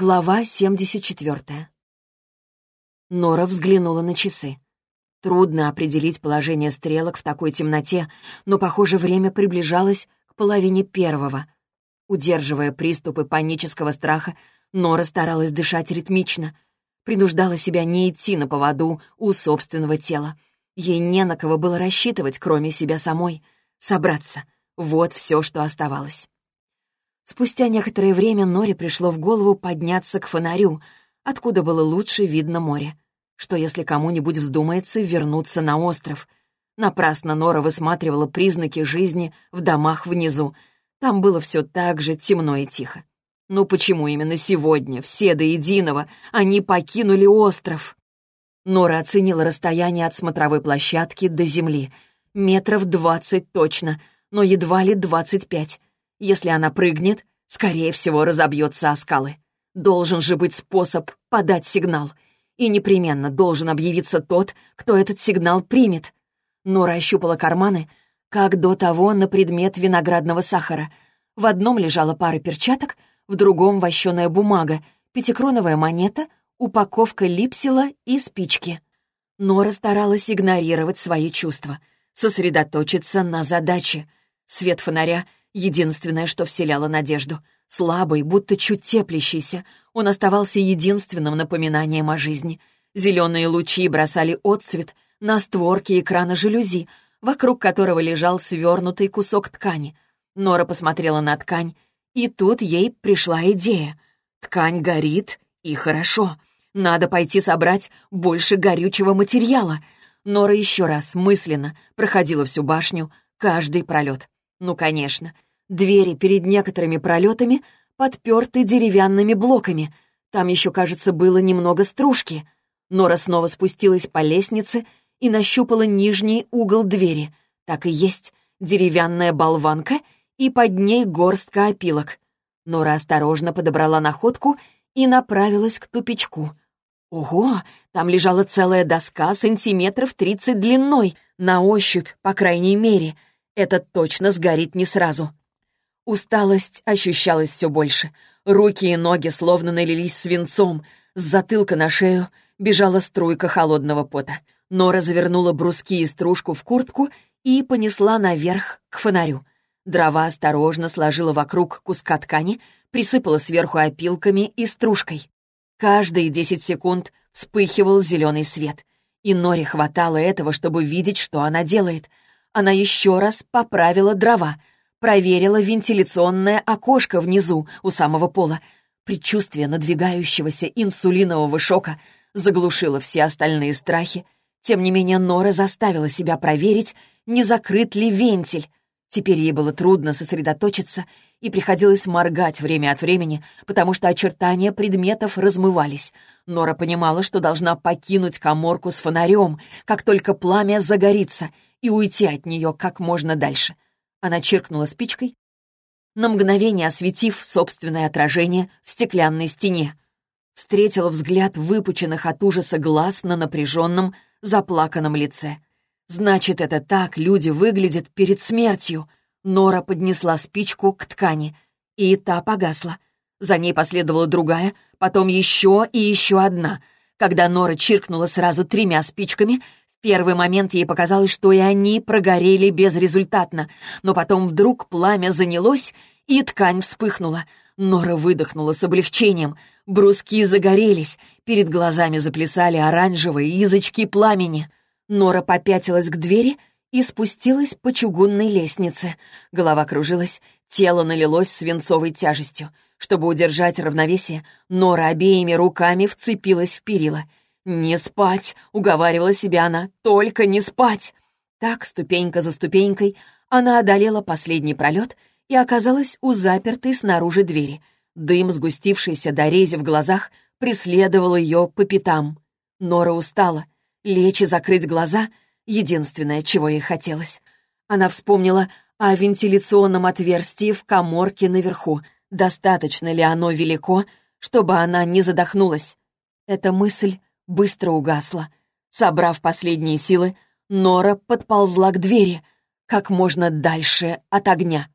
Глава 74. Нора взглянула на часы. Трудно определить положение стрелок в такой темноте, но, похоже, время приближалось к половине первого. Удерживая приступы панического страха, Нора старалась дышать ритмично, принуждала себя не идти на поводу у собственного тела. Ей не на кого было рассчитывать, кроме себя самой. Собраться — вот все, что оставалось. Спустя некоторое время Норе пришло в голову подняться к фонарю, откуда было лучше видно море. Что если кому-нибудь вздумается вернуться на остров? Напрасно Нора высматривала признаки жизни в домах внизу. Там было все так же темно и тихо. Ну почему именно сегодня, все до единого, они покинули остров? Нора оценила расстояние от смотровой площадки до земли. Метров двадцать точно, но едва ли двадцать пять. Если она прыгнет, скорее всего, разобьется о скалы. Должен же быть способ подать сигнал. И непременно должен объявиться тот, кто этот сигнал примет. Нора ощупала карманы, как до того на предмет виноградного сахара. В одном лежала пара перчаток, в другом — вощеная бумага, пятикроновая монета, упаковка липсила и спички. Нора старалась игнорировать свои чувства, сосредоточиться на задаче. Свет фонаря — единственное, что вселяло надежду. Слабый, будто чуть теплящийся, он оставался единственным напоминанием о жизни. Зеленые лучи бросали отцвет на створки экрана жалюзи, вокруг которого лежал свернутый кусок ткани. Нора посмотрела на ткань, и тут ей пришла идея. Ткань горит, и хорошо. Надо пойти собрать больше горючего материала. Нора еще раз мысленно проходила всю башню, каждый пролет. Ну, конечно. Двери перед некоторыми пролетами подперты деревянными блоками. Там еще, кажется, было немного стружки. Нора снова спустилась по лестнице и нащупала нижний угол двери. Так и есть. Деревянная болванка и под ней горстка опилок. Нора осторожно подобрала находку и направилась к тупичку. Ого, там лежала целая доска сантиметров тридцать длиной, на ощупь, по крайней мере — этот точно сгорит не сразу. Усталость ощущалась все больше. Руки и ноги словно налились свинцом. С затылка на шею бежала струйка холодного пота. Нора завернула бруски и стружку в куртку и понесла наверх к фонарю. Дрова осторожно сложила вокруг куска ткани, присыпала сверху опилками и стружкой. Каждые десять секунд вспыхивал зеленый свет. И Норе хватало этого, чтобы видеть, что она делает — она еще раз поправила дрова, проверила вентиляционное окошко внизу, у самого пола. Предчувствие надвигающегося инсулинового шока заглушило все остальные страхи. Тем не менее, Нора заставила себя проверить, не закрыт ли вентиль. Теперь ей было трудно сосредоточиться, и приходилось моргать время от времени, потому что очертания предметов размывались. Нора понимала, что должна покинуть коморку с фонарем, как только пламя загорится, и уйти от нее как можно дальше. Она чиркнула спичкой, на мгновение осветив собственное отражение в стеклянной стене. Встретила взгляд выпученных от ужаса глаз на напряженном, заплаканном лице — Значит, это так люди выглядят перед смертью. Нора поднесла спичку к ткани, и та погасла. За ней последовала другая, потом еще и еще одна. Когда Нора чиркнула сразу тремя спичками, первый момент ей показалось, что и они прогорели безрезультатно, но потом вдруг пламя занялось, и ткань вспыхнула. Нора выдохнула с облегчением. Бруски загорелись, перед глазами заплясали оранжевые язычки пламени — Нора попятилась к двери и спустилась по чугунной лестнице. Голова кружилась, тело налилось свинцовой тяжестью. Чтобы удержать равновесие, Нора обеими руками вцепилась в перила. «Не спать!» — уговаривала себя она. «Только не спать!» Так, ступенька за ступенькой, она одолела последний пролет и оказалась у запертой снаружи двери. Дым, сгустившийся до рези в глазах, преследовал ее по пятам. Нора устала. Лечь и закрыть глаза — единственное, чего ей хотелось. Она вспомнила о вентиляционном отверстии в коморке наверху. Достаточно ли оно велико, чтобы она не задохнулась? Эта мысль быстро угасла. Собрав последние силы, Нора подползла к двери, как можно дальше от огня.